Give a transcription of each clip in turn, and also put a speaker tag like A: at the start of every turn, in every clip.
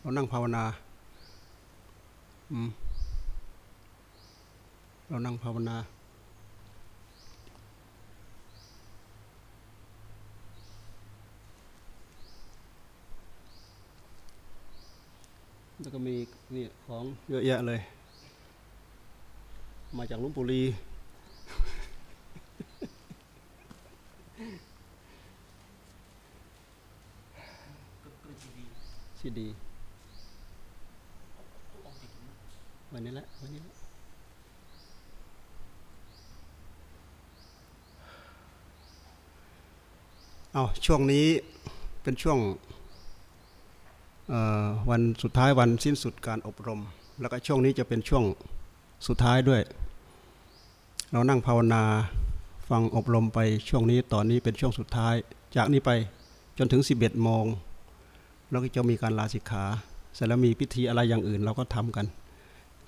A: เรานั่งภาวนาเรานั่งภาวนา แล้วก็มีนี่ของเยอะแยะเลย มาจากลุงปุรีซีดี วันนี้แหละวันนี้ละเอาช่วงนี้เป็นช่วงวันสุดท้ายวันสิ้นสุดการอบรม แล้วก็ช่วงนี้จะเป็นช่วงสุดท้ายด้วย เรานั่งภาวนาฟังอบรมไปช่วงนี้ตอนนี้เป็นช่วงสุดท้าย จากนี้ไปจนถึง 11โมงเราก็จะมีการลาสิกขาเสร็จแล้วมีพิธีอะไรอย่างอื่นเราก็ทำกัน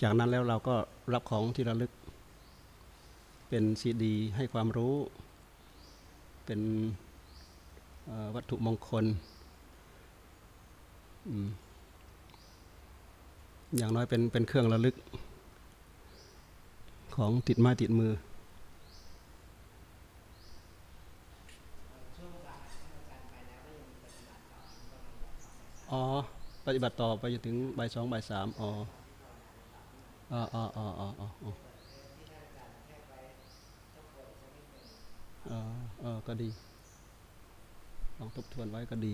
A: จากนั้นแล้วเราก็รับของที่ระลึก เป็นซีดี ให้ความรู้ เป็นวัตถุมงคลอืมอย่างน้อยเป็นเป็นเครื่องระลึก ของติดไม้ติดมืออ๋อ ปฏิบัติต่อไปจนถึงบ่ายสองบ่ายสามอ๋อ อ๋ออ๋ออ๋ออ๋ออ๋ออ๋อเออเออก็ดี ลองทบทวนไว้ก็ดี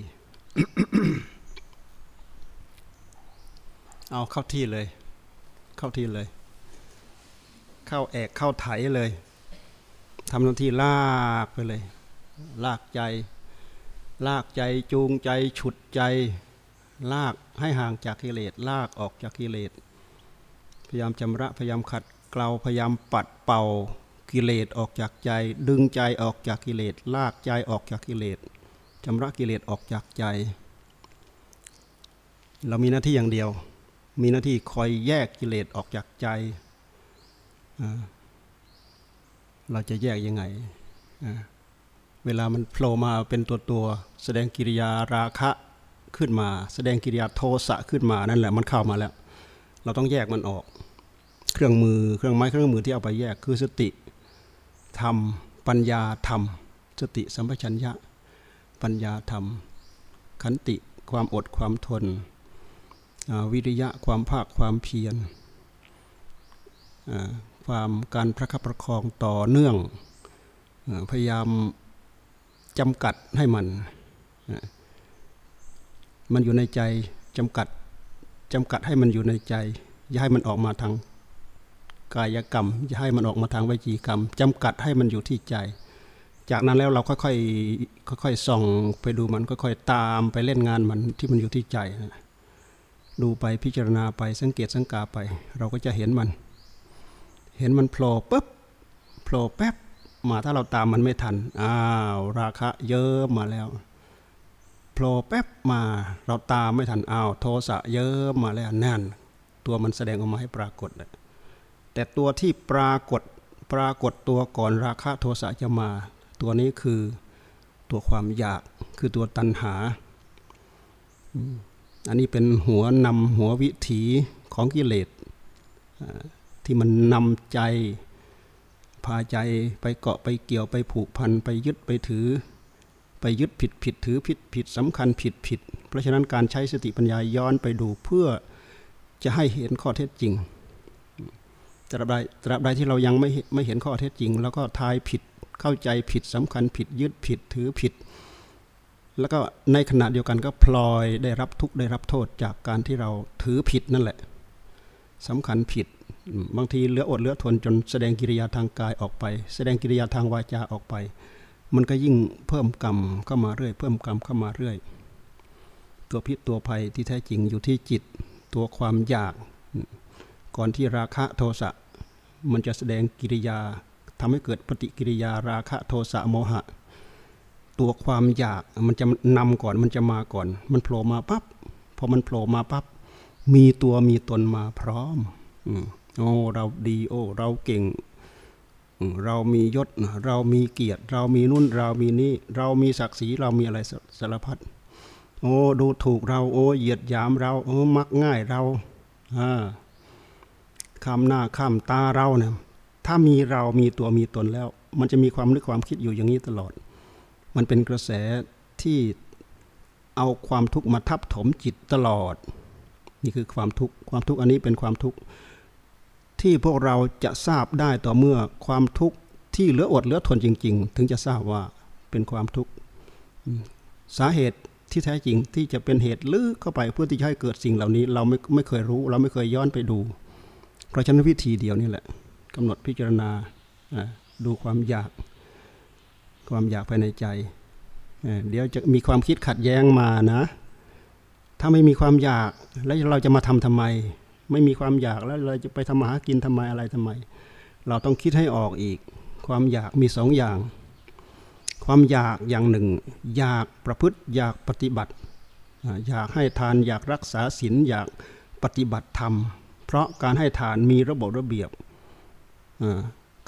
A: เอาเข้าที่เลย เข้าที่เลย เข้าแอกเข้าไถเลยทำหน้าที่ลากไปเลย ลากใจ ลากใจจูงใจฉุดใจ ลากให้ห่างจากกิเลสลากออกจากกิเลส ยายามจำระพยายามขัดเกลาพยายามปัดเป่ากิเลสออกจากใจ ดึงใจออกจากกิเลสลากใจออกจากกิเลสจำระกิเลสออกจากใจ เรามีหน้าที่อย่างเดียว มีหน้าที่คอยแยกกิเลสออกจากใจ เราจะแยกยังไง เวลามันโผล่มาเป็นตัวตัว แสดงกิริยาราคะขึ้นมา แสดงกิริยาโทสะขึ้นมานั่นแหละมันเข้ามาแล้ว เราต้องแยกมันออก เครื่องมือเครื่องไม้เครื่องมือที่เอาไปแยกคือสติธรรมปัญญาธรรม สติสัมปชัญญะ ปัญญาธรรม ขันติความอดความทน วิริยะความภาคความเพียรความการประคับประคองต่อเนื่องอพยายามจำกัดให้มัน มันอยู่ในใจจำกัดจำกัดให้มันอยู่ในใจ อย่าให้มันออกมาทาง กายกรรมอย่าให้มันออกมาทางวิจีกรรมจำกัดให้มันอยู่ที่ใจ จากนั้นแล้วเราค่อยๆค่อยๆส่องไปดูมันค่อยๆตามไปเล่นงานมันที่มันอยู่ที่ใจนะดูไปพิจารณาไปสังเกตสังกาไป เราก็จะเห็นมัน เห็นมันโผล่ปุ๊บโผล่แป๊บมาถ้าเราตามมันไม่ทันอ้าวราคะเยอะมาแล้วโผล่แป๊บมาเราตามไม่ทันอ้าวโทสะเยอะมาแล้วนั่น ตัวมันแสดงออกมาให้ปรากฏเลย แต่ตัวที่ปรากฏปรากฏตัวก่อนราคะโทสะจะมา ตัวนี้คือตัวความอยากคือตัวตัณหา อันนี้เป็นหัวนำหัววิถีของกิเลสที่มันนำใจ พาใจไปเกาะไปเกี่ยวไปผูกพัน ไปยึดไปถือ ไปยึดผิดผิดถือผิดผิดสำคัญผิดผิด เพราะฉะนั้นการใช้สติปัญญาย้อนไปดูเพื่อจะให้เห็นข้อเท็จจริง ตราบใดตราบใดที่เรายังไม่ไม่เห็นข้อเท็จจริง แล้วก็ทายผิดเข้าใจผิดสำคัญผิดยึดผิดถือผิด แล้วก็ในขณะเดียวกันก็พลอยได้รับทุกได้รับโทษจากการที่เราถือผิดนั่นแหละสำคัญผิดบางทีเหลืออดเหลือทนจนแสดงกิริยาทางกายออกไป แสดงกิริยาทางวาจาออกไป มันก็ยิ่งเพิ่มกรรมเข้ามาเรื่อย เพิ่มกรรมเข้ามาเรื่อย ตัวพิษตัวภัยที่แท้จริงอยู่ที่จิต ตัวความอยาก ก่อนที่ราคะโทสะมันจะแสดงกิริยาทำให้เกิดปฏิกิริยาราคะโทสะโมหะ ตัวความอยากมันจะนำก่อนมันจะมาก่อน มันโผล่มาปั๊บพอมันโผล่มาปั๊บมีตัวมีตนมาพร้อมอืมโอ้เราดีโอ้เราเก่งอืมเรามียศเรามีเกียรติ เรามีนุ่นเรามีนี่ เรามีศักดิ์ศรีเรามีอะไรสสารพัดโอ้โอ้ดูถูกเราโอ้เหยียดหยามเราโอ้มักง่ายเราอ่า ข้ามหน้าข้ามตาเราเนี่ยถ้ามีเรามีตัวมีตนแล้ว มันจะมีความนึกความคิดอยู่อย่างนี้ตลอด มันเป็นกระแสที่เอาความทุกข์มาทับถมจิตตลอด นี่คือความทุกข์ความทุกข์อันนี้เป็นความทุกข์ที่พวกเราจะทราบได้ต่อเมื่อความทุกข์ที่เหลืออดเหลือทนจริง ๆ ถึงจะทราบว่าเป็นความทุกข์สาเหตุที่แท้จริงที่จะเป็นเหตุลึกเข้าไปเพื่อที่จะให้เกิดสิ่งเหล่านี้ เราไม่ไม่เคยรู้ เราไม่เคยย้อนไปดู เพราะฉะนั้นวิธีเดียวนี่แหละกำหนดพิจารณาดูความอยากความอยากภายในใจ เดี๋ยวจะมีความคิดขัดแย้งมานะ ถ้าไม่มีความอยากแล้วเราจะมาทำทำไม ไม่มีความอยากแล้วเราจะไปทำมาหากินทำไมอะไรทำไม เราต้องคิดให้ออกอีก ความอยากมีสองอย่าง ความอยากอย่างหนึ่ง อยากประพฤติอยากปฏิบัติ อยากให้ทานอยากรักษาศีลอยากปฏิบัติธรรม เพราะการให้ทานมีระบบระเบียบ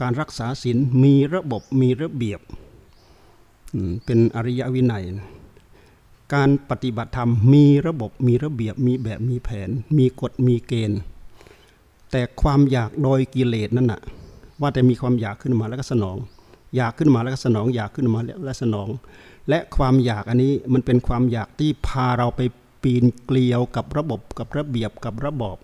A: การรักษาศีลมีระบบมีระเบียบ เป็นอริยวินัย การปฏิบัติธรรมมีระบบมีระเบียบมีแบบมีแผน มีกฎมีเกณฑ์ แต่ความอยากโดยกิเลสนั่นน่ะว่าแต่มีความอยากขึ้นมาแล้วก็สนอง อยากขึ้นมาแล้วก็สนอง อยากขึ้นมาแล้วสนอง และความอยากอันนี้มันเป็นความอยากที่พาเราไปปีนเกลียวกับระบบกับระเบียบกับระบอบ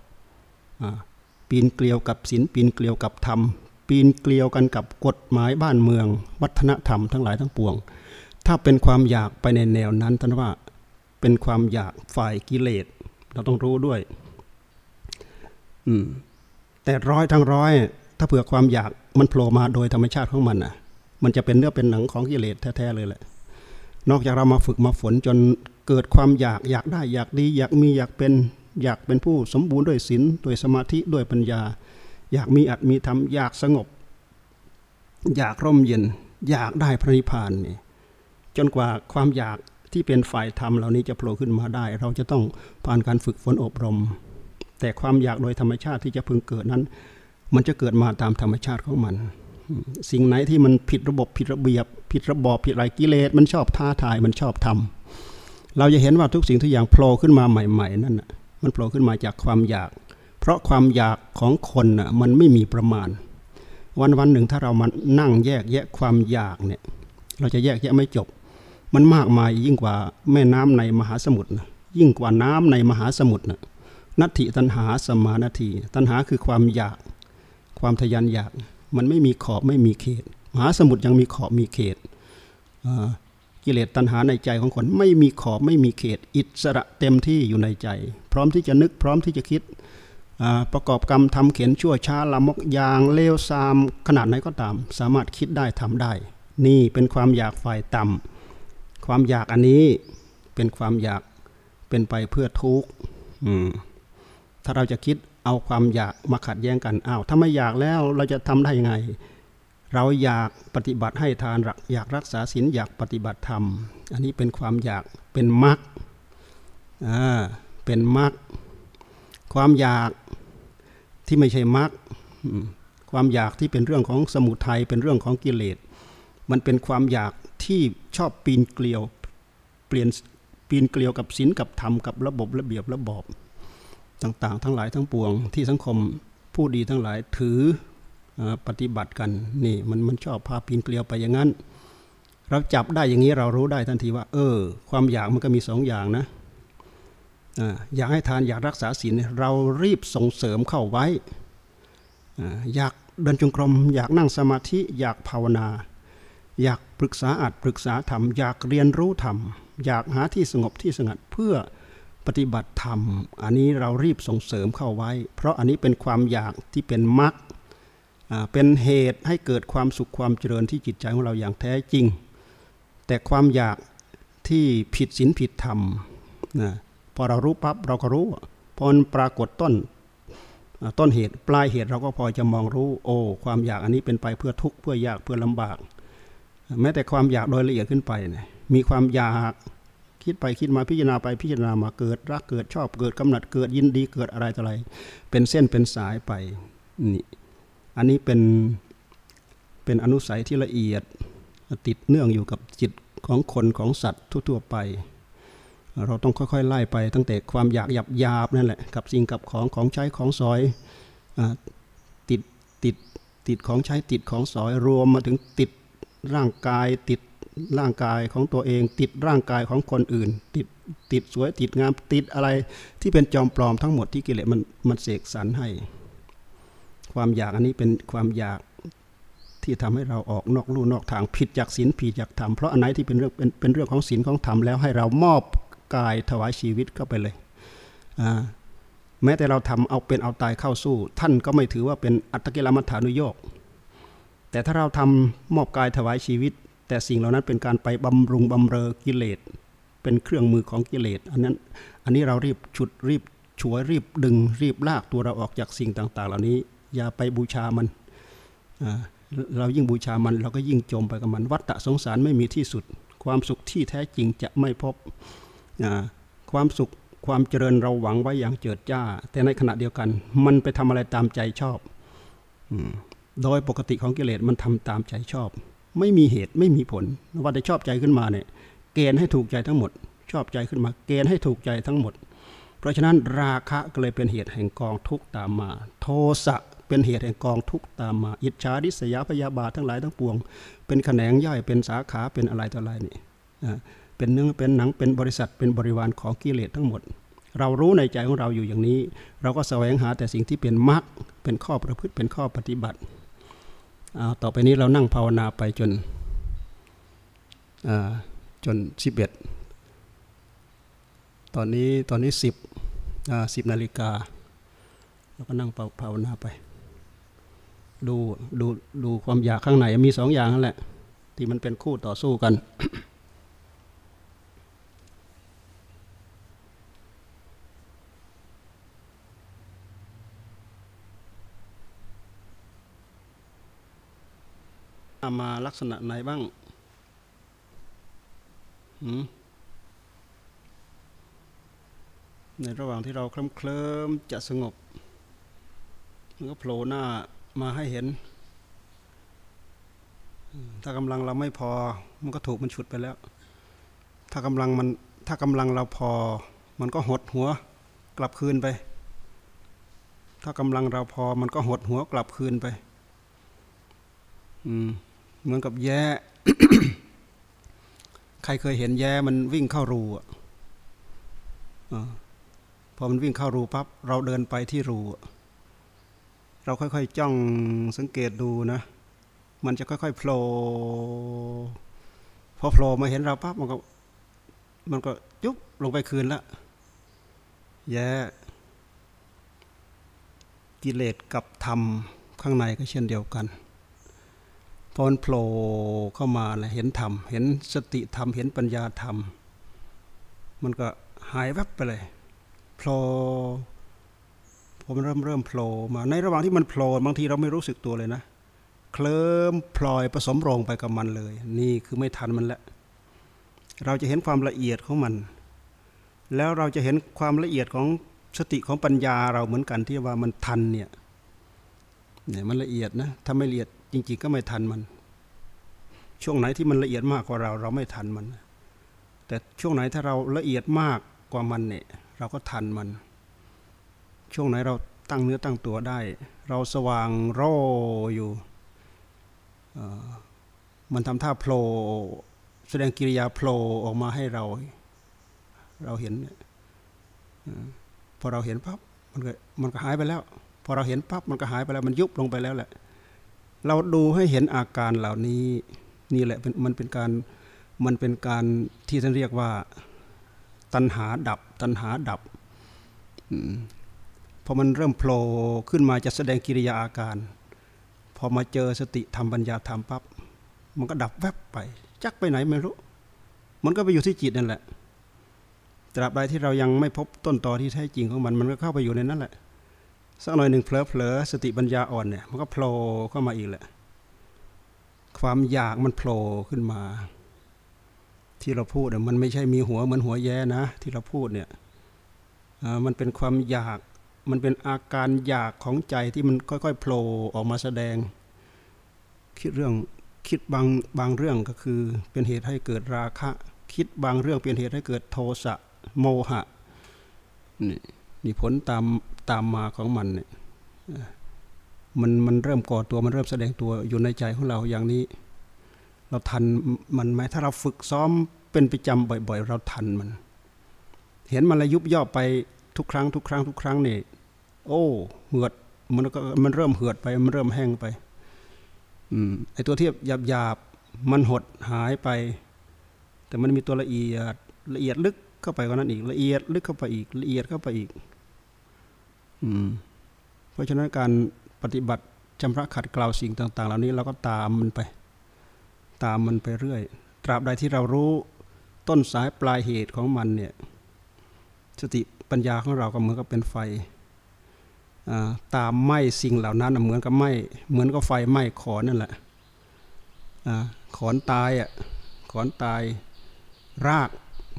A: ปีนเกลียวกับศีลปีนเกลียวกับธรรม ปีนเกลียวกันกับกฎหมายบ้านเมือง วัฒนธรรมทั้งหลายทั้งปวง ถ้าเป็นความอยากไปในแนวนั้นท่านว่าเป็นความอยากฝ่ายกิเลสเราต้องรู้ด้วย อืม แต่ร้อยทั้งร้อย ถ้าเผื่อความอยากมันโผล่มาโดยธรรมชาติของมันอะ มันจะเป็นเนื้อเป็นหนังของกิเลสแท้ๆเลยแหละ นอกจากเรามาฝึกมาฝนจนเกิดความอยากอยากได้อยากดี อยากมีอยากเป็น อยากเป็นผู้สมบูรณ์ด้วยศีลด้วยสมาธิด้วยปัญญา อยากมีอัตมีธรรมอยากสงบ อยากร่มเย็น อยากได้พระนิพพานนี่จนกว่าความอยากที่เป็นฝ่ายธรรมเหล่านี้จะโผล่ขึ้นมาได้ เราจะต้องผ่านการฝึกฝนอบรม แต่ความอยากโดยธรรมชาติที่จะพึงเกิดนั้น มันจะเกิดมาตามธรรมชาติของมัน สิ่งไหนที่มันผิดระบบผิดระเบียบ ผิดระบอบผิดไรกิเลสมันชอบท้าทายมันชอบทำเราจะเห็นว่าทุกสิ่งทุกอย่างโผล่ขึ้นมาใหม่ ๆ นั่น มันโผล่ขึ้นมาจากความอยาก เพราะความอยากของคนน่ะมันไม่มีประมาณ วันวันหนึ่งถ้าเรามานั่งแยกแยะความอยากเนี่ยเราจะแยกแยะไม่จบ มันมากมายยิ่งกว่าแม่น้ำในมหาสมุทรนะยิ่งกว่าน้ำในมหาสมุทรนะนัตถิตันหาสมานาทีตันหาคือความอยาก ความทยานอยาก มันไม่มีขอบไม่มีเขต มหาสมุทรยังมีขอบมีเขต กิเลสตัณหาในใจของคนไม่มีขอบไม่มีเขต อิสระเต็มที่อยู่ในใจ พร้อมที่จะนึกพร้อมที่จะคิดประกอบกรรมทำเข็นชั่วช้าละมกยางเลวซามขนาดไหนก็ตาม สามารถคิดได้ทำได้ นี่เป็นความอยากฝ่ายต่ำความอยากอันนี้เป็นความอยากเป็นไปเพื่อทุกข์ถ้าเราจะคิดเอาความอยากมาขัดแย้งกันอ้าวถ้าไม่อยากแล้วเราจะทำได้ยังไง เราอยากปฏิบัติให้ทานอยากรักษาศีลอยากปฏิบัติธรรม อันนี้เป็นความอยากเป็นมรรคเป็นมรรคความอยากที่ไม่ใช่มรรคความอยากที่เป็นเรื่องของสมุทัยเป็นเรื่องของกิเลส มันเป็นความอยากที่ชอบปีนเกลียวเปลี่ยนปีนเกลียวกับศีลกับธรรมกับระบบระเบียบระบอบต่างๆ ทั้งหลายทั้งปวงที่สังคมผู้ดีทั้งหลายถือ ปฏิบัติกันนี่มันมันชอบพาปีนเกลียวไปอย่างนั้น เราจับได้อย่างนี้เรารู้ได้ทันทีว่า เออ ความอยากมันก็มีสองอย่างนะอยากให้ทานอยากรักษาศีลเรารีบส่งเสริมเข้าไว้ อยากเดินจงกรม อยากนั่งสมาธิอยากภาวนา อยากปรึกษาอัดปรึกษาธรรม อยากเรียนรู้ธรรม อยากหาที่สงบที่สงัดเพื่อปฏิบัติธรรม อันนี้เรารีบส่งเสริมเข้าไว้ เพราะอันนี้เป็นความอยากที่เป็นมรรค เป็นเหตุให้เกิดความสุขความเจริญที่จิตใจของเราอย่างแท้จริง แต่ความอยากที่ผิดศีลผิดธรรมนะพอเรารู้ปั๊บเราก็รู้พอปรากฏต้นต้นเหตุปลายเหตุเราก็พอจะมองรู้โอ้ความอยากอันนี้เป็นไปเพื่อทุกข์เพื่อยากเพื่อลำบาก แม้แต่ความอยากโดยละเอียดขึ้นไปเนี่ยมีความอยากคิดไปคิดมาพิจารณาไปพิจารณามาเกิดรักเกิดชอบเกิดกำหนัดเกิดยินดีเกิดอะไรต่ออะไร เป็นเส้นเป็นสายไปนี่ อันนี้เป็นเป็นอนุสัยที่ละเอียดติดเนื่องอยู่กับจิตของคนของสัตว์ทั่วๆไป เราต้องค่อยๆไล่ไปตั้งแต่ความอยากหยับยาบนั่นแหละกับสิ่งกับของของใช้ของสอยอติดติดติดของใช้ติดของสอยรวมมาถึงติดร่างกายติดร่างกายของตัวเอง ติดร่างกายของคนอื่น ติดติดสวยติดงามติดอะไรที่เป็นจอมปลอมทั้งหมดที่กิเลสมันมันเสกสรรให้ ความอยากอันนี้เป็นความอยากที่ทำให้เราออกนอกลู่นอกทางผิดจากศีลผิดจากธรรมเพราะอันไหนที่เป็นเรื่องเป็นเป็นเรื่องของศีลของธรรมแล้วให้เรามอบกายถวายชีวิตเข้าไปเลยแม้แต่เราทำเอาเป็นเอาตายเข้าสู้ ท่านก็ไม่ถือว่าเป็นอัตตกิลมัฏฐานุโยกแต่ถ้าเราทำมอบกายถวายชีวิต แต่สิ่งเหล่านั้นเป็นการไปบำรุงบำเรอกิเลสเป็นเครื่องมือของกิเลสอันนั้นอันนี้เรารีบฉุดรีบช่วยรีบดึงรีบลากตัวเราออกจากสิ่งต่าง ๆ เหล่านี้ อย่าไปบูชามัน เรายิ่งบูชามันเราก็ยิ่งจมไปกับมัน วัฏฏะสงสารไม่มีที่สุด ความสุขที่แท้จริงจะไม่พบ ความสุขความเจริญเราหวังไว้อย่างเจิดจ้า แต่ในขณะเดียวกัน มันไปทำอะไรตามใจชอบ โดยปกติของกิเลสมันทำตามใจชอบ ไม่มีเหตุไม่มีผลว่าได้ชอบใจขึ้นมาเนี่ยเกณฑ์ให้ถูกใจทั้งหมด ชอบใจขึ้นมา เกณฑ์ให้ถูกใจทั้งหมด เพราะฉะนั้นราคะก็เลยเป็นเหตุแห่งกองทุกตามมา โทสะ เป็นเหตุแห่งกองทุกตามมา อิจฉาดิษยาพยาบาททั้งหลายทั้งปวง เป็นแขนงย่อยเป็นสาขาเป็นอะไรต่ออะไรนี่เป็นเนื้อเป็นหนังเป็นบริษัทเป็นบริวารของกิเลสทั้งหมด เรารู้ในใจของเราอยู่อย่างนี้ เราก็แสวงหาแต่สิ่งที่เป็นมรรคเป็นข้อประพฤติเป็นข้อปฏิบัติเอาต่อไปนี้เรานั่งภาวนาไปจนจนสิบเอ็ดตอนนี้ตอนนี้สิบสิบนาฬิกาเราก็นั่งภาวนาไป ดูดูดูความอยากข้างในมีสองอย่างนั่นแหละ ที่มันเป็นคู่ต่อสู้กัน มาลักษณะไหนบ้างในระหว่างที่เราเคลิ้มเคลิมจะสงบมันก็โผล่หน้า มาให้เห็น ถ้ากำลังเราไม่พอ มันก็ถูกมันฉุดไปแล้ว ถ้ากำลังมันถ้ากำลังเราพอ มันก็หดหัวกลับคืนไป ถ้ากำลังเราพอ มันก็หดหัวกลับคืนไป อืมเหมือนกับแย้ใครเคยเห็นแย้มันวิ่งเข้ารูอะพอมันวิ่งเข้ารูปั๊บเราเดินไปที่รูอะ เราค่อยๆจ้องสังเกตดูนะ มันจะค่อยๆโผล่พอโผล่มาเห็นเราปั๊บมันก็ มันก็ยุบลงไปคืนละแย่กิเลสกับธรรมข้างในก็เช่นเดียวกันพอมันโผล่เข้ามาเห็นธรรม เห็นสติธรรม เห็นปัญญาธรรม มันก็หายแวบไปเลยโผล่ พอมันเริ่มเริ่มโผล่มาในระหว่างที่มันโผล่บางทีเราไม่รู้สึกตัวเลยนะ เคลิ้มพลอยผสมโรงไปกับมันเลย นี่คือไม่ทันมันล้วเราจะเห็นความละเอียดของมัน แล้วเราจะเห็นความละเอียดของสติของปัญญาเราเหมือนกันที่ว่ามันทันเนี่ยเนี่ยมันละเอียดนะถ้าไม่ละเอียดจริง ๆ ก็ไม่ทันมัน ช่วงไหนที่มันละเอียดมากกว่าเรา เราไม่ทันมัน แต่ช่วงไหนถ้าเราละเอียดมากกว่ามันเนี่ย เราก็ทันมัน ช่วงไหนเราตั้งเนื้อตั้งตัวได้ เราสว่างโรอยู่ มันทำท่าโผล่แสดงกิริยาโผล่ออกมาให้เรา เราเห็นพอเราเห็นปั๊บมันก็มันก็หายไปแล้ว พอเราเห็นปั๊บมันก็หายไปแล้ว มันยุบลงไปแล้วแหละ เราดูให้เห็นอาการเหล่านี้นี่แหละมันเป็นการมันเป็นการที่ท่านเรียกว่า ตัณหาดับ ตัณหาดับ พอมันเริ่มโผล่ขึ้นมาจะแสดงกิริยาอาการ พอมาเจอสติธรรมปัญญาธรรมปั๊บมันก็ดับแวบไป จักไปไหนไม่รู้ มันก็ไปอยู่ที่จิตนั่นแหละตราบใดที่เรายังไม่พบต้นตอที่แท้จริงของมัน มันก็เข้าไปอยู่ในนั้นแหละสักหน่อยหนึ่งเผลอเผลอสติปัญญาอ่อนเนี่ยมันก็โผล่เข้ามาอีกแหละ ความอยากมันโผล่ขึ้นมา ที่เราพูดมันไม่ใช่มีหัวเหมือนหัวแย้นะ ที่เราพูดเนี่ยมันเป็นความอยาก มันเป็นอาการอยากของใจที่มันค่อยๆโผล่ออกมาแสดง คิดเรื่องคิดบางบางเรื่องก็คือเป็นเหตุให้เกิดราคะ คิดบางเรื่องเป็นเหตุให้เกิดโทสะโมหะนี่นี่ผลตามตามมาของมันเนี่ยมันมันเริ่มก่อตัวมันเริ่มแสดงตัวอยู่ในใจของเราอย่างนี้ เราทันมันไหมถ้าเราฝึกซ้อมเป็นประจำบ่อย ๆ เราทันมัน เห็นมันระยุบย่อไปทุกครั้งทุกครั้งทุกครั้งนี่ โอ้เหือดมันก็มันเริ่มเหือดไป มันเริ่มแห้งไป อืมไอตัวที่หยาบหยาบมันหดหายไป แต่มันมีตัวละเอียดละเอียดลึกเข้าไปกว่านั้นอีกละเอียดลึกเข้าไปอีกละเอียดเข้าไปอีก อืม เพราะฉะนั้นการปฏิบัติชำระขัดเกลาสิ่งต่าง ๆ เหล่านี้เราก็ตามมันไป ตามมันไปเรื่อย ตราบใดที่เรารู้ต้นสายปลายเหตุของมันเนี่ย สติปัญญาของเราก็เหมือนกับเป็นไฟ ตามไหม้สิ่งเหล่านั้นเหมือนกับไหม้เหมือนกับไฟไหม้ขอนนั่นแหละขอนตายอะขอนตายราก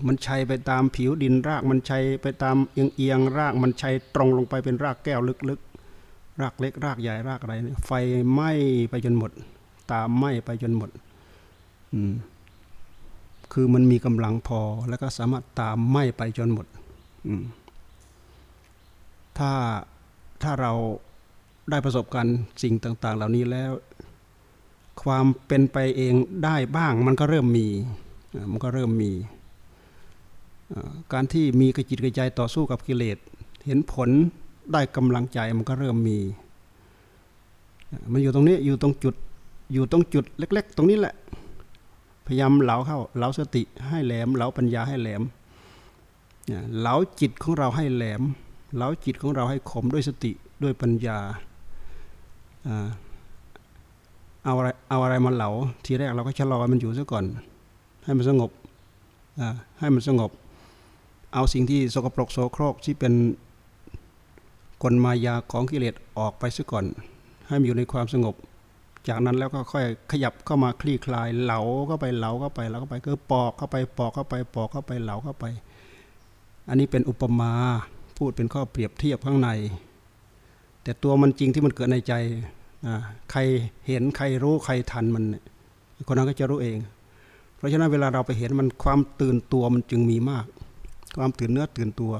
A: มันชัยไปตามผิวดินรากมันชัยไปตามเอียงเอียงรากมันชัยตรงลงไปเป็นรากแก้วลึกๆ รากเล็กรากใหญ่รากอะไรไฟไหม้ไปจนหมด ตามไหม้ไปจนหมดอืมคือมันมีกำลังพอแล้วก็สามารถตามไหม้ไปจนหมดอืมถ้า ถ้าเราได้ประสบการณ์สิ่งต่าง ๆ เหล่านี้แล้ว ความเป็นไปเองได้บ้างมันก็เริ่มมีมันก็เริ่มมี การที่มีกระจิตกระใจต่อสู้กับกิเลส เห็นผลได้กำลังใจมันก็เริ่มมี มันอยู่ตรงนี้อยู่ตรงจุดอยู่ตรงจุดเล็ก ๆ ตรงนี้แหละ พยายามเหลาเข้าเหลาสติให้แหลมเหลาปัญญาให้แหลมเหลาจิตของเราให้แหลม เหลาจิตของเราให้คมด้วยสติด้วยปัญญาเอาอะไรเอาอะไรมาเหลาทีแรกเราก็ชะลอมันอยู่ซะก่อน ให้มันสงบให้มันสงบ เอาสิ่งที่สกปรกโสโครกที่เป็นกลมายาของกิเลสออกไปซะก่อน ให้มันอยู่ในความสงบ จากนั้นแล้วก็ค่อยขยับเข้ามาคลี่คลายเหลาเข้าไปเหลาเข้าไปเหลาเข้าไปก็ปอกเข้าไปปอกเข้าไปปอกเข้าไปเหลาเข้าไป อันนี้เป็นอุปมา พูดเป็นข้อเปรียบเทียบข้างใน แต่ตัวมันจริงที่มันเกิดในใจใครเห็นใครรู้ใครทันมันคนนั้นก็จะรู้เอง เพราะฉะนั้นเวลาเราไปเห็นมันความตื่นตัวมันจึงมีมาก ความตื่นเนื้อตื่นตัว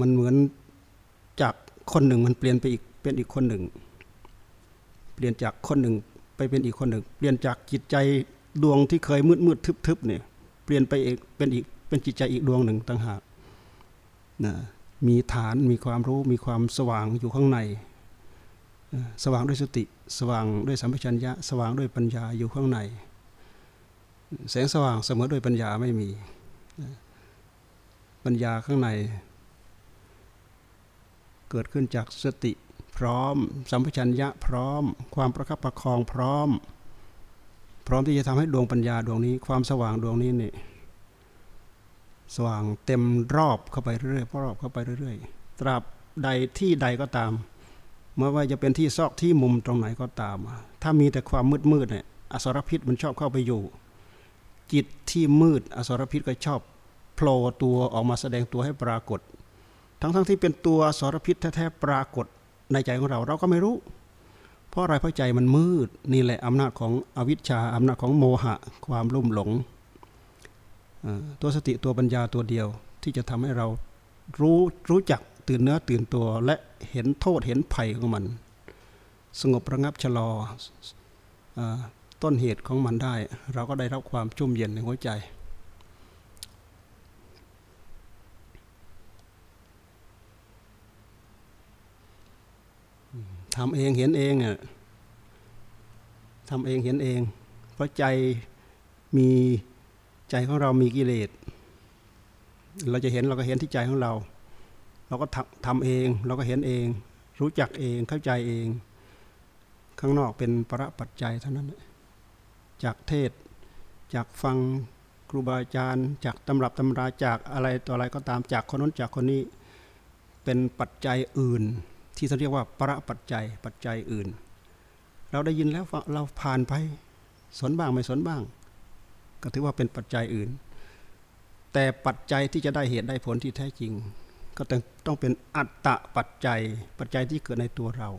A: มันเหมือนจากคนหนึ่งมันเปลี่ยนไปอีกเป็นอีกคนหนึ่ง เปลี่ยนจากคนหนึ่งไปเป็นอีกคนหนึ่ง เปลี่ยนจากจิตใจดวงที่เคยมืดมืดทึบทึบเนี่ยเปลี่ยนไปเองเป็นอีกเป็นจิตใจอีกดวงหนึ่งต่างหาก นะมีฐานมีความรู้มีความสว่างอยู่ข้างใน สว่างด้วยสติ สว่างด้วยสัมปชัญญะ สว่างด้วยปัญญาอยู่ข้างใน แสงสว่างเสมอด้วยปัญญาไม่มี ปัญญาข้างใน เกิดขึ้นจากสติพร้อม สัมปชัญญะพร้อม ความประคับประคองพร้อม พร้อมที่จะทำให้ดวงปัญญาดวงนี้ ความสว่างดวงนี้เนี่ย สว่างเต็มรอบเข้าไปเรื่อยๆรอบเข้าไปเรื่อยๆ ตราบใดที่ใดก็ตามเมื่อว่าจะเป็นที่ซอกที่มุมตรงไหนก็ตาม ถ้ามีแต่ความมืดมืดเนี่ยอสรพิษมันชอบเข้าไปอยู่ จิตที่มืดอสรพิษก็ชอบโผล่ตัวออกมาแสดงตัวให้ปรากฏ ทั้งๆทที่เป็นตัวอสรพิษแท้ๆปรากฏในใจของเราเราก็ไม่รู้ เพราะอะไรเพราะใจมันมืดนี่แหละอำนาจของอวิชชาอำนาจของโมหะ ความลุ่มหลง ตัวสติตัวปัญญาตัวเดียวที่จะทำให้เรารู้รู้จักตื่นเนื้อตื่นตัวและเห็นโทษเห็นภัยของมัน สงบระงับชะลออต้นเหตุของมันได้ เราก็ได้รับความชุ่มเย็นในหัวใจ ทำเองเห็นเองอะทำเองเห็นเอง เพราะใจมี ใจของเรามีกิเลส เราจะเห็นเราก็เห็นที่ใจของเรา เราก็ทำเอง เราก็เห็นเอง รู้จักเองเข้าใจเอง ข้างนอกเป็นประปัจจัยเท่านั้น จากเทศ จากฟังครูบาอาจารย์ จากตำรับตำราจากอะไรต่ออะไรก็ตามจากคนนั้นจากคนนี้ เป็นปัจจัยอื่น ที่เขาเรียกว่าประปัจจัยปัจจัยอื่น เราได้ยินแล้วเราผ่านไปสนบ้างไม่สนบ้าง ก็ถือว่าเป็นปัจจัยอื่น แต่ปัจจัยที่จะได้เหตุได้ผลที่แท้จริง ก็ต้องต้องเป็นอัตตะปัจจัย ปัจจัยที่เกิดในตัวเรา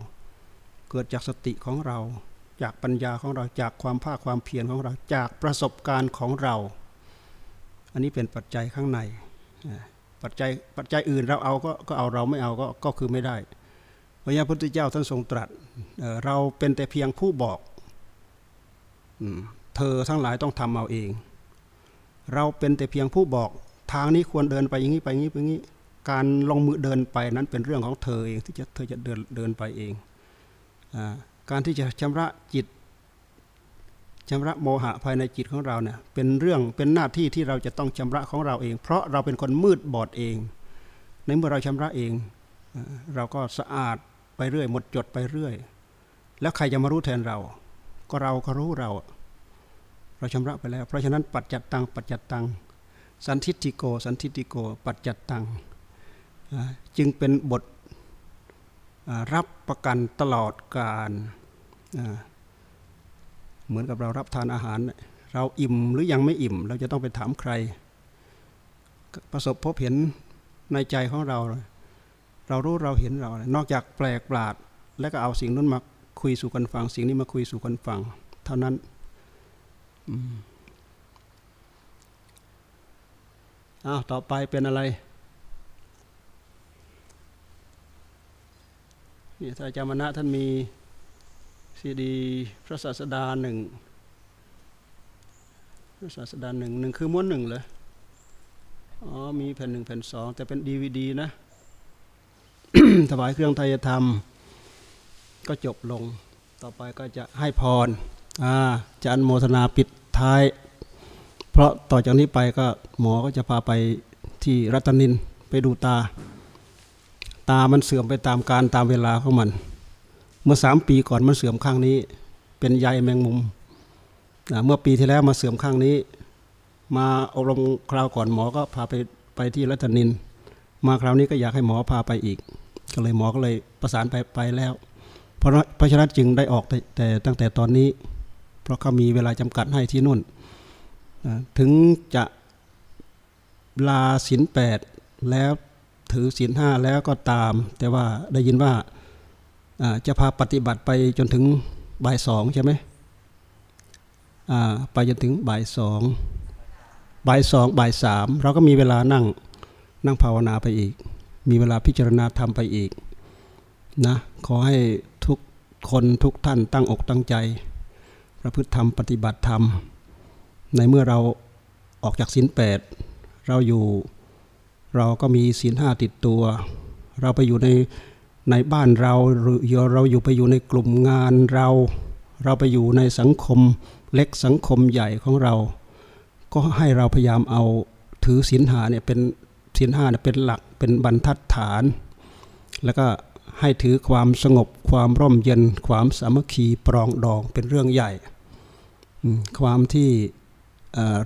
A: เกิดจากสติของเรา จากปัญญาของเราจากความภาคความเพียรของเราจากประสบการณ์ของเรา อันนี้เป็นปัจจัยข้างใน ปัจจัยปัจจัยอื่นเราเอาก็ก็เอาเราไม่เอาก็ก็คือไม่ได้พระยาพุทธเจ้าท่านทรงตรัสเเราเป็นแต่เพียงผู้บอก เธอทั้งหลายต้องทำเอาเอง เราเป็นแต่เพียงผู้บอกทางนี้ควรเดินไปอย่างนี้ไปอย่างนี้ไปอย่างนี้ การลงมือเดินไปนั้นเป็นเรื่องของเธอเองที่จะเธอจะเดินเดินไปเองอการที่จะชำระจิตชำระโมหะภายในจิตของเราเนี่ยเป็นเรื่องเป็นหน้าที่ที่เราจะต้องชำระของเราเอง เพราะเราเป็นคนมืดบอดเอง ในเมื่อเราชำระเอง เราก็สะอาดไปเรื่อย หมดจดไปเรื่อย แล้วใครจะมารู้แทนเรา ก็เราก็รู้เรา เราชำระไปแล้ว เพราะฉะนั้นปัจจัตตังปัจจัตตังสันทิติโก สันทิติโก ปัจจัตตังจึงเป็นบทรับประกันตลอดการเหมือนกับเรารับทานอาหาร เราอิ่มหรือยังไม่อิ่ม เราจะต้องไปถามใคร ประสบพบเห็นในใจของเรา เรารู้เราเห็นเรา นอกจากแปลกปราด แล้วก็เอาสิ่งนั้นมาคุยสู่กันฟัง สิ่งนี้มาคุยสู่กันฟัง เท่านั้น อ้าวต่อไปเป็นอะไรนี่ท่านอาจารย์มณะท่านมีซีดีพระศาสดาหนึ่งพระศาสดาหนึ่งหนึ่งคือม้วนหนึ่งเลยอ๋อมีแผ่นหนึ่งแผ่นสองแต่เป็นดีวดีนะ ถวายเครื่องไทยธรรม ก็จบลงต่อไปก็จะให้พร จะอนโมทนาปิดท้าย เพราะต่อจากนี้ไปก็หมอก็จะพาไปที่รัตนินไปดูตา ตามันเสื่อมไปตามการตามเวลาของมัน เมื่อสามปีก่อนมันเสื่อมข้างนี้ เป็นใยแมงมุมเมื่อปีที่แล้วมาเสื่อมข้างนี้ มาอบรมคราวก่อนหมอก็พาไปไปที่รัตนิน มาคราวนี้ก็อยากให้หมอพาไปอีก ก็เลยหมอก็เลยประสานไปไปแล้ว เพราะพระชนะจึงได้ออกแต่ตั้งแต่ตอนนี้ เพราะเขามีเวลาจำกัดให้ที่นู่นถึงจะลาศีลแปดแล้วถือศีลห้าแล้วก็ตาม แต่ว่าได้ยินว่าจะพาปฏิบัติไปจนถึงบ่ายสองใช่ไหมไปจนถึงบ่ายสองบ่ายสองบ่ายสามเราก็มีเวลานั่งนั่งภาวนาไปอีก มีเวลาพิจารณาธรรมไปอีกนะขอให้ทุกคนทุกท่านตั้งอกตั้งใจ ประพฤติธรรมปฏิบัติธรรม ในเมื่อเราออกจากศีลแปดเราอยู่เราก็มีศีลห้าติดตัว เราไปอยู่ในในบ้านเราหรือเราอยู่ไปอยู่ในกลุ่มงานเรา เราไปอยู่ในสังคมเล็กสังคมใหญ่ของเรา ก็ให้เราพยายามเอาถือศีลหาเนี่ยเป็นศีลห้าเนี่ยเป็นหลักเป็นบรรทัดฐาน แล้วก็ให้ถือความสงบความร่มเย็นความสามัคคีปรองดองเป็นเรื่องใหญ่ ความที่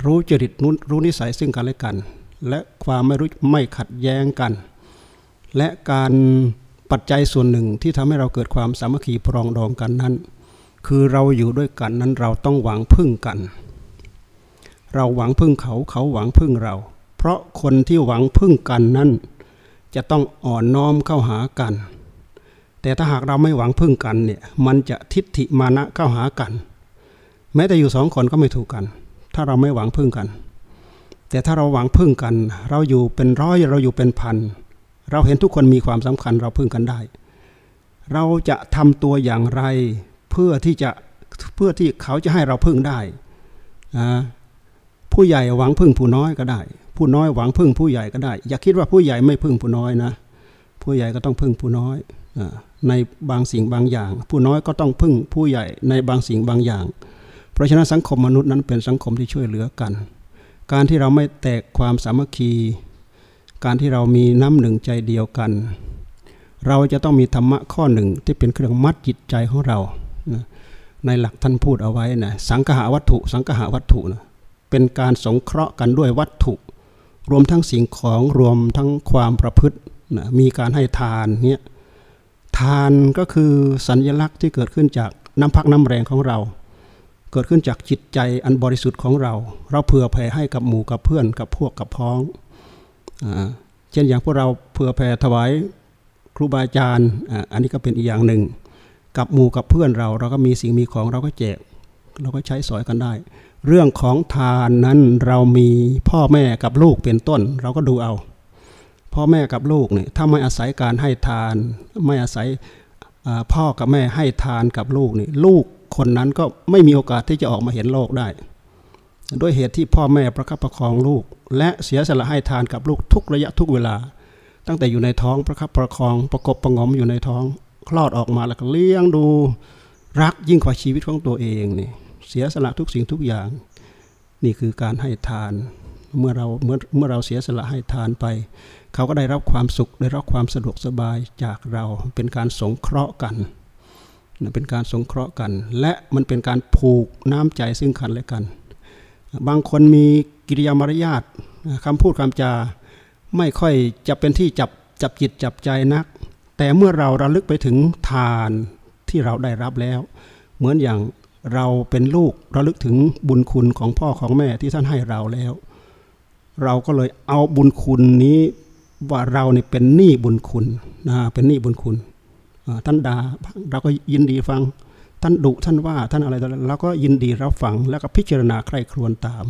A: รู้จริตรู้นิสัยซึ่งกันและกัน และความไม่รู้ไม่ขัดแย้งกัน และการปัจจัยส่วนหนึ่งที่ทำให้เราเกิดความสามัคคีปรองดองกันนั้น คือเราอยู่ด้วยกันนั้นเราต้องหวังพึ่งกัน เราหวังพึ่งเขาเขาหวังพึ่งเรา เพราะคนที่หวังพึ่งกันนั้น จะต้องอ่อนน้อมเข้าหากัน แต่ถ้าหากเราไม่หวังพึ่งกันเนี่ยมันจะทิฏฐิมานะเข้าหากัน แม้แต่อยู่สองคนก็ไม่ถูกกัน ถ้าเราไม่หวังพึ่งกัน แต่ถ้าเราหวังพึ่งกัน เราอยู่เป็นร้อยเราอยู่เป็นพันเราเห็นทุกคนมีความสำคัญเราพึ่งกันได้ เราจะทำตัวอย่างไรเพื่อที่จะเพื่อที่เขาจะให้เราพึ่งได้ผู้ใหญ่หวังพึ่งผู้น้อยก็ได้ ผู้น้อยหวังพึ่งผู้ใหญ่ก็ได้ อย่าคิดว่าผู้ใหญ่ไม่พึ่งผู้น้อยนะ ผู้ใหญ่ก็ต้องพึ่งผู้น้อยในบางสิ่งบางอย่าง ผู้น้อยก็ต้องพึ่งผู้ใหญ่ในบางสิ่งบางอย่าง ราะฉะนั้นสังคมมนุษย์นั้นเป็นสังคมที่ช่วยเหลือกัน การที่เราไม่แตกความสามัคคี การที่เรามีน้ำหนึ่งใจเดียวกัน เราจะต้องมีธรรมะข้อหนึ่งที่เป็นเครื่องมัดจิตใจของเราในหลักท่านพูดเอาไว้นะสังหาวัตถุ สังหาวัตถุนะเป็นการสงเคราะห์กันด้วยวัตถุ รวมทั้งสิ่งของรวมทั้งความประพฤตินะมีการให้ทานเนี่ยทานก็คือสัญญลักษณ์ที่เกิดขึ้นจากน้ำพักน้ำแรงของเรา เกิดขึ้นจากจิตใจอันบริสุทธิ์ของเรา เราเผื่อแผ่ให้กับหมู่กับเพื่อนกับพวกกับพ้องเช่นอย่างพวกเราเผื่อแผ่ถวายครูบาอาจารย์อันนี้ก็เป็นอีกอย่างหนึ่ง กับหมู่กับเพื่อนเรา เราก็มีสิ่งมีของเราก็แจก เราก็ใช้สอยกันได้ เรื่องของทานนั้นเรามีพ่อแม่กับลูกเป็นต้น เราก็ดูเอา พ่อแม่กับลูกเนี่ยถ้าไม่อาศัยการให้ทาน ไม่อาศัยพ่อกับแม่ให้ทานกับลูกนี่ลูก คนนั้นก็ไม่มีโอกาสที่จะออกมาเห็นโลกได้ ด้วยเหตุที่พ่อแม่ประคับประคองลูก และเสียสละให้ทานกับลูกทุกระยะทุกเวลา ตั้งแต่อยู่ในท้องประคับประคองประกบประงมอยู่ในท้อง คลอดออกมาแล้วก็เลี้ยงดูรักยิ่งกว่าชีวิตของตัวเองนี่เสียสละทุกสิ่งทุกอย่าง นี่คือการให้ทาน เมื่อเราเมื่อเมื่อเราเสียสละให้ทานไป เขาก็ได้รับความสุขได้รับความสะดวกสบายจากเราเป็นการสงเคราะห์กัน เป็นการสงเคราะห์กัน และมันเป็นการผูกน้ำใจซึ่งกันและกัน บางคนมีกิริยามารยาทคำพูดคำจาไม่ค่อยจะเป็นที่จับจับจิตจับใจนัก แต่เมื่อเราระลึกไปถึงทานที่เราได้รับแล้ว เหมือนอย่างเราเป็นลูกระลึกถึงบุญคุณของพ่อของแม่ที่ท่านให้เราแล้ว เราก็เลยเอาบุญคุณนี้ว่าเราเนี่เป็นหนี้บุญคุณนะเป็นหนี้บุญคุณ ท่านด่าเราก็ยินดีฟัง ท่านดุท่านว่าท่านอะไรเราก็ยินดีรับฟังแล้วก็พิจารณาใคร่ครวญตาม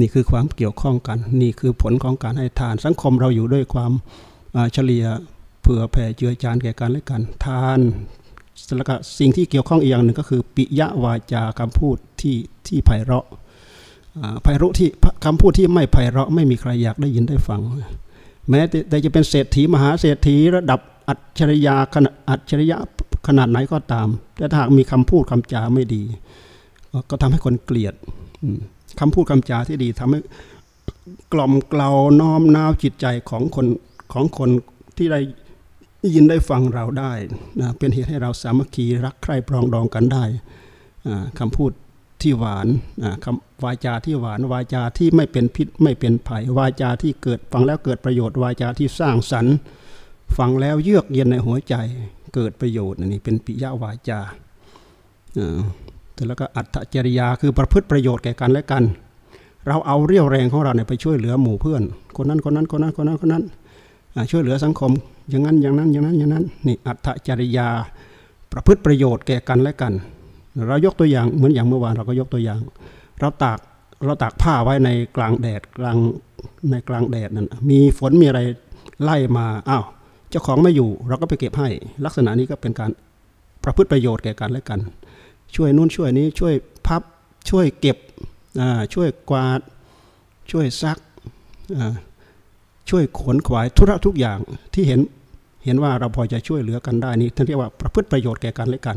A: นี่คือความเกี่ยวข้องกัน นี่คือผลของการให้ทานสังคมเราอยู่ด้วยความเฉลี่ยเผื่อแผ่เจือจานแก่กันและกันทานแล้วก็สิ่งที่เกี่ยวข้องอีกอย่างหนึ่งก็คือ ปิยวาจาคำพูดที่ที่ไพเราะไพเราะที่คำพูดที่ไม่ไพเราะไม่มีใครอยากได้ยินได้ฟัง แม้แต่จะเป็นเศรษฐีมหาเศรษฐีระดับ อัจฉริยะขนาดอัจฉริยะขนาดไหนก็ตาม แต่ถ้าหากมีคำพูดคำจาไม่ดี ก็ทำให้คนเกลียดคำพูดคำจาที่ดีทำให้กล่อมเกลาน้อมน้าวจิตใจของคนของคนที่ได้ยินได้ฟังเราได้นะเป็นเหตุให้เราสามัคคีรักใคร่ปรองดองกันได้คำพูดที่หวานคำวาจาที่หวาน วาจาที่ไม่เป็นพิษไม่เป็นภัยวาจาที่เกิดฟังแล้วเกิดประโยชน์วาจาที่สร้างสรรค์ ฟังแล้วเยือกเย็นในหัวใจเกิดประโยชน์นี่เป็นปิยวาจาแต่แล้วก็อัตจริยาคือประพฤติประโยชน์แก่กันและกัน เราเอาเรี่ยวแรงของเราเนี่ยไปช่วยเหลือหมู่เพื่อน คนนั้นคนนั้นคนนั้นคนนั้นคนนั้นช่วยเหลือสังคม อย่างนั้นอย่างนั้นอย่างนั้นอย่างนั้นนี่อัตจริยาประพฤติประโยชน์แก่กันและกัน เรายกตัวอย่างเหมือนอย่างเมื่อวานเราก็ยกตัวอย่าง เราตากเราตากผ้าไว้ในกลางแดดกลางในกลางแดดนั่นมีฝนมีอะไรไล่มาอ้าว เจ้าของไม่อยู่เราก็ไปเก็บให้ ลักษณะนี้ก็เป็นการประพฤติประโยชน์แก่กันและกัน ช่วยนู่นช่วยนี้ช่วยพับช่วยเก็บช่วยกวาด ช่วยซักช่วยขนขวายธุระทุกอย่างที่เห็นเห็นว่าเราพอจะช่วยเหลือกันได้นี่ท่านเรียกว่าประพฤติประโยชน์แก่กันและกัน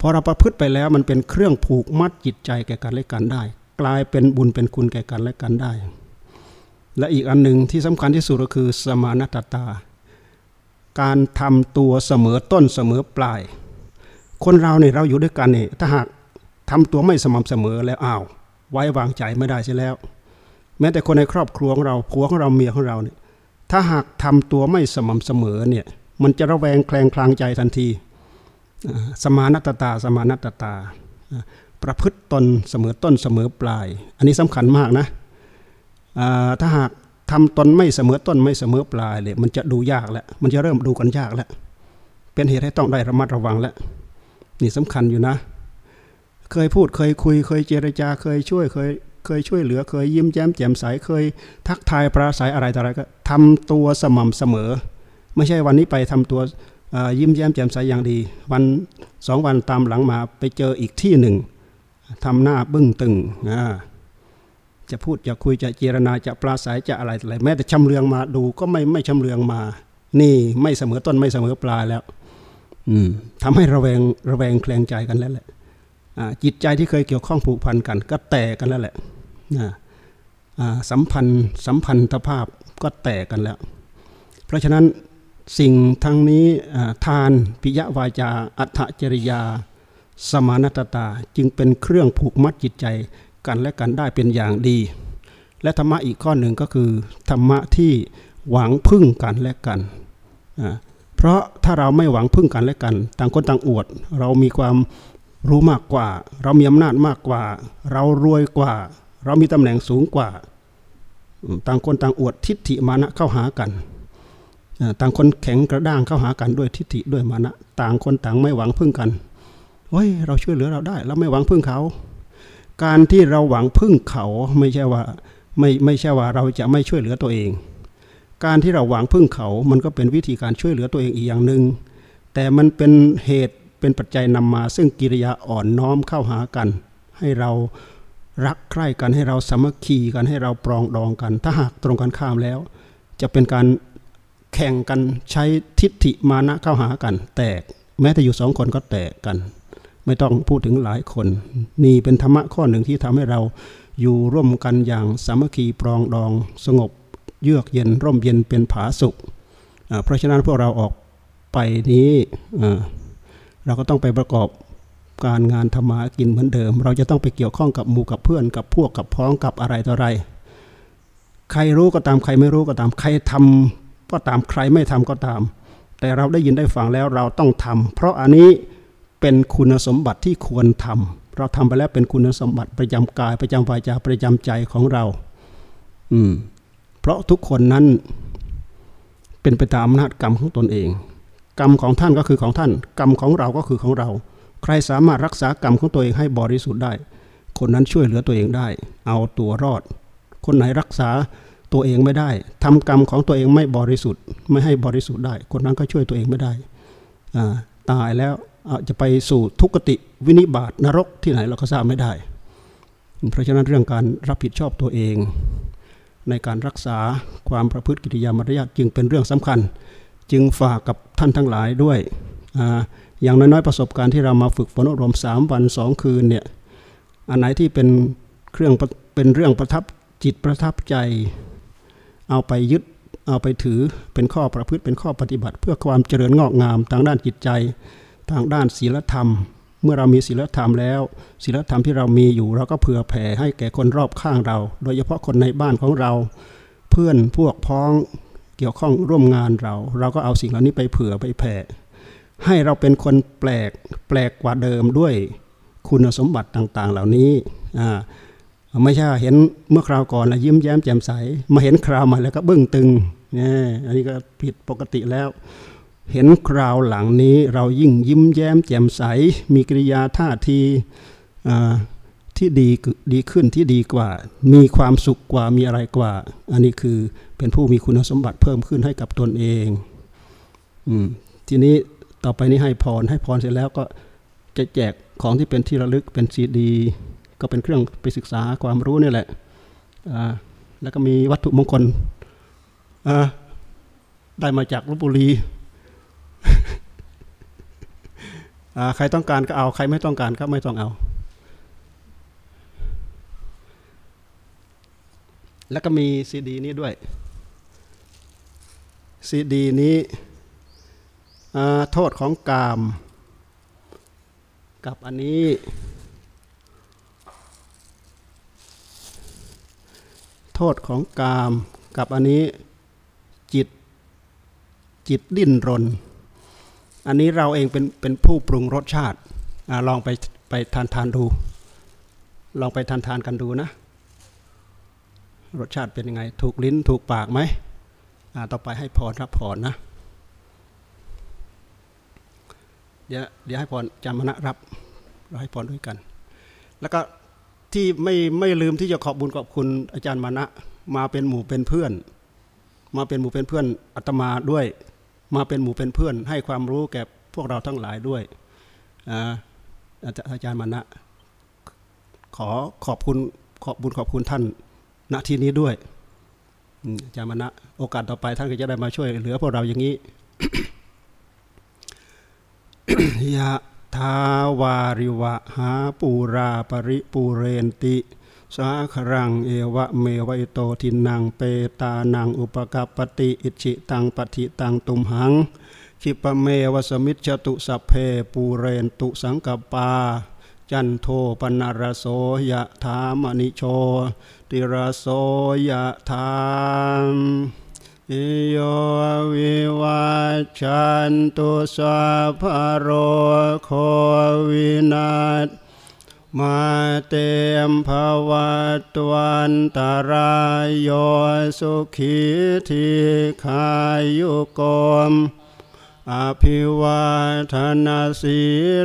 A: พอเราประพฤติไปแล้วมันเป็นเครื่องผูกมัดจิตใจแก่กันและกันได้ กลายเป็นบุญเป็นคุณแก่กันและกันได้ และอีกอันหนึ่งที่สำคัญที่สุดก็คือสมานตตา การทำตัวเสมอต้นเสมอปลาย คนเราเนี่ยเราอยู่ด้วยกันเนี่ยถ้าหากทำตัวไม่สม่ำเสมอแล้วอ้าว ไว้วางใจไม่ได้ใช่แล้ว แม้แต่คนในครอบครัวของเราผัวของเราเมียของเราเนี่ยถ้าหากทำตัวไม่สม่ำเสมอเนี่ยมันจะระแวงแคลงคลางใจทันที สมานัตตา สมานัตตา ประพฤติตนเสมอต้นเสมอปลาย อันนี้สำคัญมากนะถ้าหาก ทำตนไม่เสมอต้นไม่เสมอปลายเลยมันจะดูยากแล้วมันจะเริ่มดูกันยากแล้วเป็นเหตุให้ต้องได้ระมัดระวังแล้วนี่สำคัญอยู่นะ เคยพูดเคยคุย เคยเจรจาเคยช่วยเคยเคยช่วยเหลือเคยยิ้มแย้มแจ่มใสเคย ทักทายปราศัยอะไรต่ออะไรก็ทำตัวสม่ำเสมอ ไม่ใช่วันนี้ไปทำตัวยิ้มแย้มแจ่มใสอย่างดี วันสองวันตามหลังมาไปเจออีกที่หนึ่งทำหน้าบึ้งตึงอ่า จะพูดจะคุยจะเจรนาจะปราศัยจะอะไรอะไรแม้แต่ชำเลืองมาดูก็ไม่ไม่ชำเลืองมา นี่ไม่เสมอต้นไม่เสมอปลายแล้ว อืมทำให้ระแวงระแวงแคลงใจกันแล้วแหละจิตใจที่เคยเกี่ยวข้องผูกพันกัน ก็แตกกันแล้วแหละสัมพันธ์สัมพันธภาพก็แตกกันแล้ว เพราะฉะนั้นสิ่งทั้งนี้ทานปิยวาจา อัตจริยา สมานตตาจึงเป็นเครื่องผูกมัดจิตใจ กันและกันได้เป็นอย่างดี และธรรมะอีกข้อหนึ่งก็คือธรรมะที่หวังพึ่งกันและกันเพราะถ้าเราไม่หวังพึ่งกันและกัน ต่างคนต่างอวด เรามีความรู้มากกว่า เรามีอำนาจมากกว่า เรารวยกว่า เรามีตำแหน่งสูงกว่า ต่างคนต่างอวดทิฏฐิมานะเข้าหากัน ต่างคนแข็งกระด้างเข้าหากันด้วยทิฏฐิด้วยมานะ ต่างคนต่างไม่หวังพึ่งกันเฮ้ยเราช่วยเหลือเราได้ เราไม่หวังพึ่งเขา การที่เราหวังพึ่งเขาไม่ใช่ว่าไม่ไม่ใช่ว่าเราจะไม่ช่วยเหลือตัวเอง การที่เราหวังพึ่งเขามันก็เป็นวิธีการช่วยเหลือตัวเองอีกอย่างหนึ่งแต่มันเป็นเหตุเป็นปัจจัยนำมา ซึ่งกิริยาอ่อนน้อมเข้าหากัน ให้เรารักใคร่กันให้เราสามัคคีกันให้เราปรองดองกัน ถ้าหากตรงกันข้ามแล้ว จะเป็นการแข่งกันใช้ทิฏฐิมานะเข้าหากัน แตก แม้แต่อยู่สองคนก็แตกกัน ไม่ต้องพูดถึงหลายคน นี่เป็นธรรมะข้อหนึ่งที่ทำให้เราอยู่ร่วมกันอย่างสามัคคีปรองดอง สงบ เยือกเย็น ร่มเย็นเป็นผาสุข เพราะฉะนั้นพวกเราออกไปนี้เราก็ต้องไปประกอบการงานธรรมากินเหมือนเดิม เราจะต้องไปเกี่ยวข้องกับหมู่กับเพื่อนกับพวกกับพ้องกับอะไรต่ออะไร ใครรู้ก็ตามใครไม่รู้ก็ตามใครทำก็ตามใครไม่ทำก็ตาม แต่เราได้ยินได้ฟังแล้วเราต้องทำเพราะอันนี้ เป็นคุณสมบัติที่ควรทำเราทำไปแล้วเป็นคุณสมบัติประจำกายประจำวาจาประจำใจของเรา อืม เพราะทุกคนนั้น เป็นไปตามอำนาจกรรมของตนเอง กรรมของท่านก็คือของท่าน กรรมของเราก็คือของเรา ใครสามารถรักษากรรมของตัวเองให้บริสุทธิ์ได้ คนนั้นช่วยเหลือตัวเองได้ เอาตัวรอด คนไหนรักษาตัวเองไม่ได้ทำกรรมของตัวเองไม่บริสุทธิ์ ไม่ให้บริสุทธิ์ได้ คนนั้นก็ช่วยตัวเองไม่ได้ตายแล้วจะไปสู่ทุกติวินิบาตนรกที่ไหนเราก็ทราบไม่ได้ เพราะฉะนั้นเรื่องการรับผิดชอบตัวเอง ในการรักษาความประพฤติกิริยามารยาทจึงเป็นเรื่องสำคัญ จึงฝากกับท่านทั้งหลายด้วยอย่างน้อยๆประสบการณ์ที่เรามาฝึกฝนอบรมสามวันสองคืนเนี่ยอันไหนที่เป็นเครื่องเป็นเรื่องประทับจิตประทับใจ เอาไปยึดเอาไปถือเป็นข้อประพฤติเป็นข้อปฏิบัติ เพื่อความเจริญงอกงามทางด้านจิตใจ ทางด้านศีลธรรม เมื่อเรามีศีลธรรมแล้วศีลธรรมที่เรามีอยู่ เราก็เผื่อแผ่ให้แก่คนรอบข้างเรา โดยเฉพาะคนในบ้านของเรา เพื่อนพวกพ้องเกี่ยวข้องร่วมงานเรา เราก็เอาสิ่งเหล่านี้ไปเผื่อไปแผ่ ให้เราเป็นคนแปลกแปลกกว่าเดิมด้วยคุณสมบัติต่างๆ เหล่านี้ไม่ใช่เห็นเมื่อคราวก่อนแล้วยิ้มแย้มแจ่มใส มาเห็นคราวมาแล้วก็บึ้งตึงนี่อันนี้ก็ผิดปกติแล้ว เห็นคราวหลังนี้เรายิ่งยิ้มแย้มแจ่มใส มีกิริยาท่าทีที่ดีดีขึ้นที่ดีกว่า มีความสุขกว่ามีอะไรกว่า อันนี้คือเป็นผู้มีคุณสมบัติเพิ่มขึ้นให้กับตนเองอทีนี้ต่อไปนี้ให้พรให้พรเสร็จแล้วก็จะแจกของที่เป็นที่ระลึกเป็นซีดี ก็เป็นเครื่องไปศึกษาความรู้นี่แหละแล้วก็มีวัตถุมงคลได้มาจากลบบุรี ใครต้องการก็เอา ใครไม่ต้องการก็ไม่ต้องเอา แล้วก็มีซีดีนี้ด้วยซีดีนี้โทษของกาม กับอันนี้โทษของกาม กับอันนี้จิตจิตดิ้นรน อันนี้เราเองเป็นเป็นผู้ปรุงรสชาติอลองไปไปทานทานดู ลองไปทานทานกันดูนะ รสชาติเป็นยังไง ถูกลิ้นถูกปากไหมต่อไปให้พรรับพรนะ เดี๋ยวเดี๋ยวให้พรจามณะรับ เราให้พรด้วยกัน แล้วก็ที่ไม่ไม่ลืมที่จะขอบบุญขอบคุณอาจารย์มานะ มาเป็นหมู่เป็นเพื่อน มาเป็นหมู่เป็นเพื่อนอาตมาด้วย มาเป็นหมู่เป็นเพื่อน ให้ความรู้แก่พวกเราทั้งหลายด้วยอาจารย์มานะขอขอบคุณขอบบุญขอบคุณท่านณที่นี้ด้วยอาจารย์มานะโอกาสต่อไปท่านก็จะได้มาช่วยเหลือพวกเราอย่างนี้ยะทาวาริวะหาปูราปริปูเรนติ สาครังเอวะเมวิโตทินังเปตานังอุปกปติอิชิตังปฏิตังตุมหังขิปปะเมวะ สะมิชฌะตุสัพเพปูเรนตุสังกัปปา จันโทปัณณะระโสยะถา มะณิโชติระโสยะถา สัพพีติโยวิวัชชันตุสัพพะโรโควินัสสะตุ มาเต ภะวัตวันตะราโยสุขีทีขายุกมอภิวาทนาสี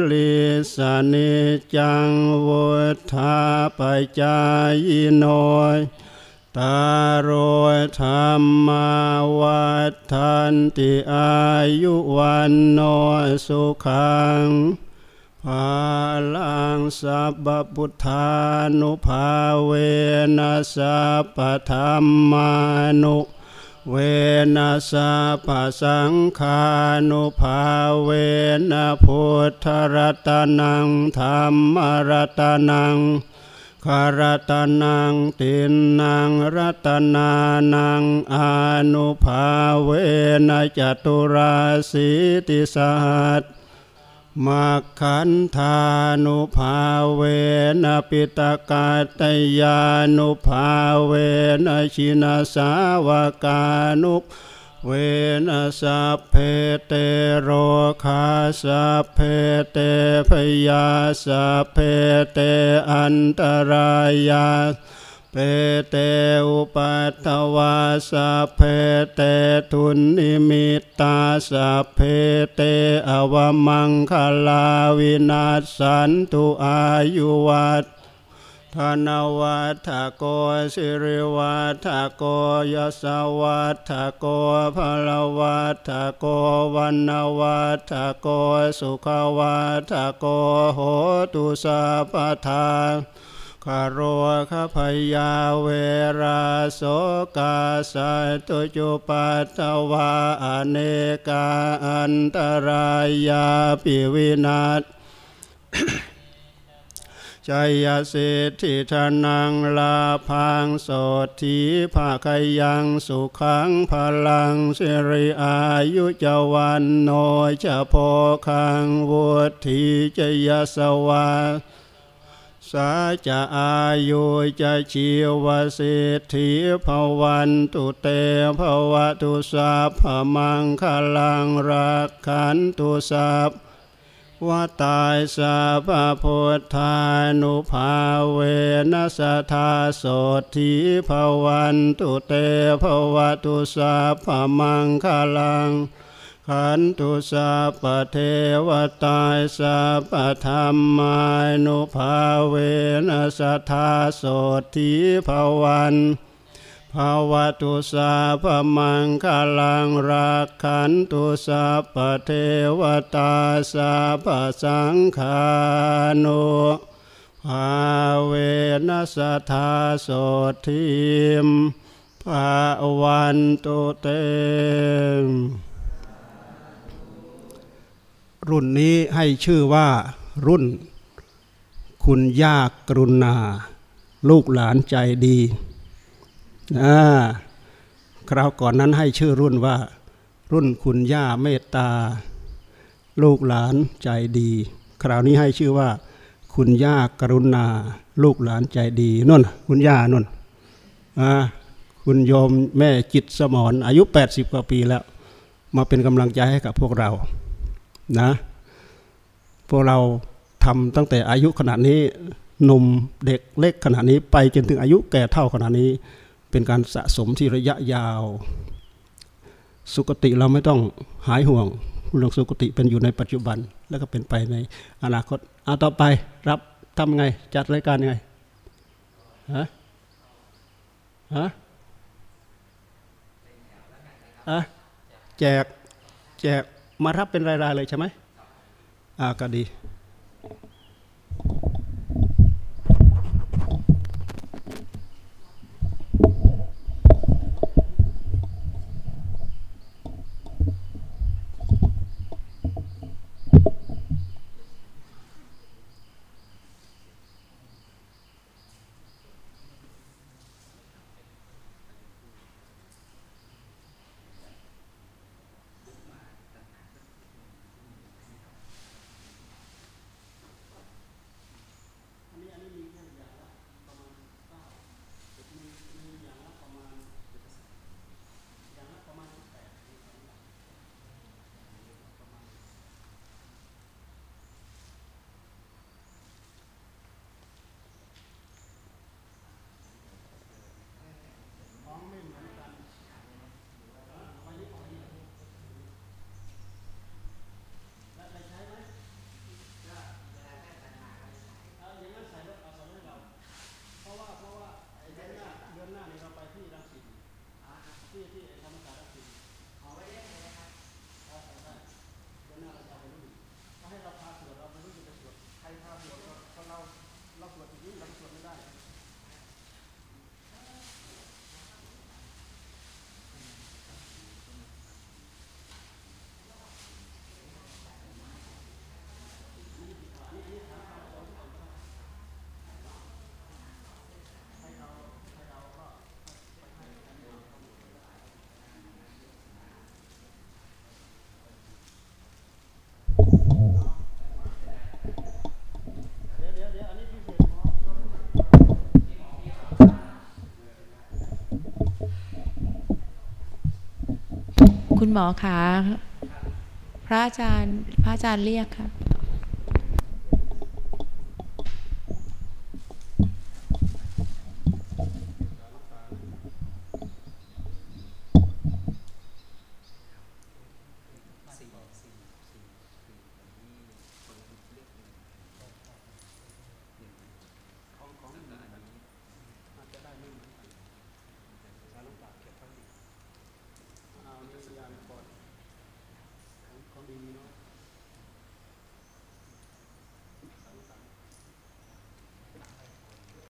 A: ลิสนิจังวุธาปจายโนยตารโรธรรมาวัฏันติอายุวันโนสุขัง ภาลังสัพพุทธานุภาเวนัสัพพธรรมานุเวนัสะปะสังคานุภาเวนะพุทธรัตนังธรรมรัตนังคารตนังตินนางรัตนานังอนุภาเวนะจตุราสีติสัธัมมักขันธานุภาเวนะ ปิฏะกัตตะยานุภาเวนะ ชินะสาวะกานุภาเวนะสัพเพเตโรคาสัพเพเต ภะยาสัพเพเตอันตะรายา สัพเพ เตอุปัททะวาสัพเพเตทุนิมิตตาสัพเพเตอวมังคลาวินาศสันตุอายุวัตธนวัฏโกสิริวัฏโกยสวัฏโกภลวัฏโกวันนวัฏโกสุขวัฏโกโหตุสัพพทา คารวะพยาเวราโสกาสัตุจุปัตตวาอเนกาอันตรายาปิวินาศชัยสิทธิธนังลาพังโสทีภาคยังสุขังพลังสิริอายุจวันโนจะโพคังวุธีจยสวา สาจะอายุจะชีวสิทธิภวันตุเตภวตุสัพพมังคลังรักขันตุสัพวตายสัพพุทธานุภาเวนัสธาโสทีภวันตุเตภวตุสัพพมังคลัง ขันตุสัพพเทวตาสัพธรรมานุภาเวนัสธาโสทีภวันภาวตุสัพมังคลังรักขันตุสัพเทวตาสัพสังขานุภาเวนัสธาโสทิมภาวันตุเต รุ่นนี้ให้ชื่อว่ารุ่น คุณย่ากรุณา ลูกหลานใจดีนะคราวก่อนนั้นให้ชื่อรุ่นว่า รุ่นคุณย่าเมตตา ลูกหลานใจดี คราวนี้ให้ชื่อว่า คุณย่ากรุณา ลูกหลานใจดีนุ่น คุณย่านุ่นคุณโยมแม่จิตสมรอายุ 80 กว่าปีแล้ว มาเป็นกำลังใจให้กับพวกเรา นะพวกเราทำตั้งแต่อายุขนาดนี้หนุ่มเด็กเล็กขนาดนี้ไปจนถึงอายุแก่เท่าขนาดนี้ เป็นการสะสมที่ระยะยาว สุคติเราไม่ต้องหายห่วงเรื่องสุคติเป็นอยู่ในปัจจุบันแล้วก็เป็นไปในอนาคตเอาต่อไปรับทำไง จัดรายการยังไงฮะฮะอะแจกแจก มารับเป็นรายๆเลยใช่ไหมอ่าก็ดี เราเราสวดอย่างนี้เราสวดไม่ได้
B: คุณหมอคะพระอาจารย์พระอาจารย์เรียกค่ะ